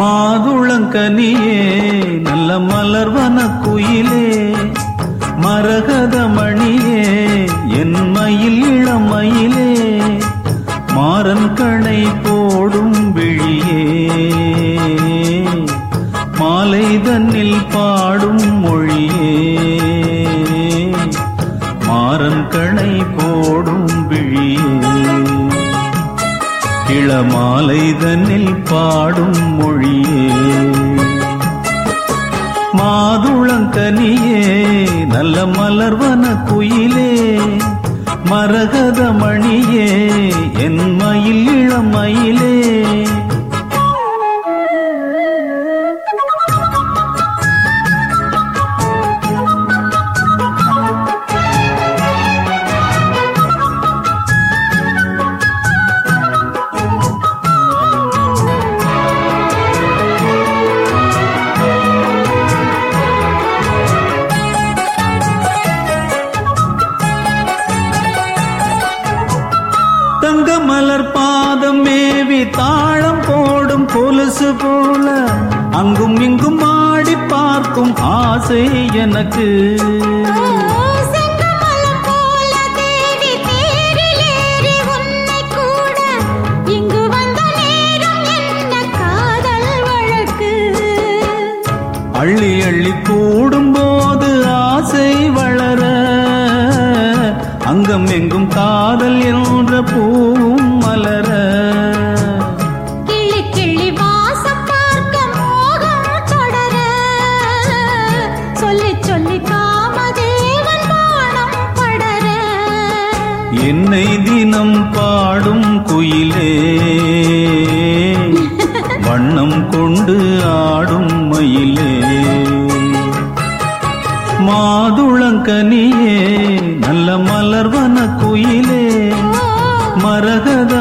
மாதுளங்கனியே நல்ல மலர்வன குயிலே மரகத மணியே என் மயில் இளமயிலே மாறன் கணை போடும் விழியே. மாலை தன்னில் பாடும் மொழியே மாறன் கணை போடும் இளமாலைதனில் பாடும் மொழியே. மாதுளங்கனியே நல்ல மலர்வன குயிலே. மரகத மணியே என் மயில் இளமயிலே. கொலுசு போல அங்கும் இங்கும் ஆடி பார்க்கும் ஆசை எனக்கு. அள்ளி அள்ளி கூடும் போது ஆசை வளர அங்கம் எங்கும் காதல் என்ற பூவும் மலர. என்னை தினம் பாடும் குயிலே. வண்ணம் கொண்டு ஆடும் மயிலே. மாதுளங்கனியே நல்ல மலர்வன குயிலே. மரகத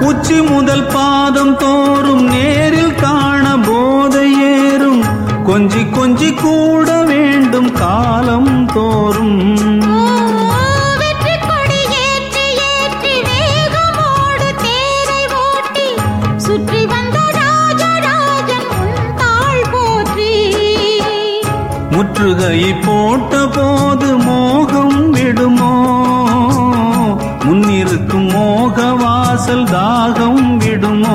உச்சி முதல் பாதம் தோறும் நேரில் காண போதை ஏறும். கொஞ்சி கொஞ்சி கூட வேண்டும் காலம் தோறும். வெற்றி சுற்றி வந்த ராஜராஜன் போட்ட போது மோகம் விடுமோ? வாசல் தாகம் விடுமோ?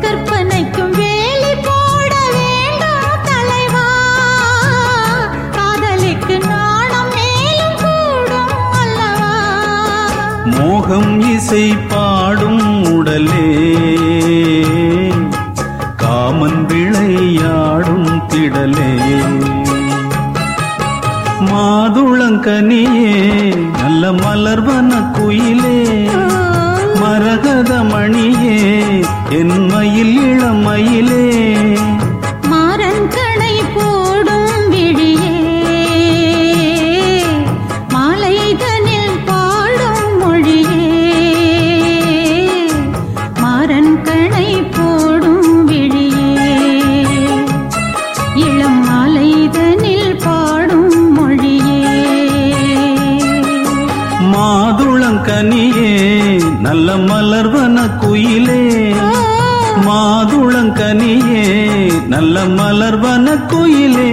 கற்பனைக்கும் வேலி போட வேண்டும் தலைவா. காதலிக்கு நாணம் மேலும் கூடும் அல்லவா? மோகம் இசை பாடும் உடலே காமன் விளையாடும் திடலே. மாதுளங்கனியே நல்ல மலர்வன குயிலே. மரகத மணியே என் மயில் இளமயிலே. மாறன் கணை போடும் விழியே மாலைதனில் பாடும் மொழியே. மாறன் கணை போடும் விழியே இளம் மாலைதனில் பாடும் மொழியே. மாதுளங்கனியே நல்ல மலர்வன குயிலே மாதுளங்கனியே நல்ல மலர்வன குயிலே.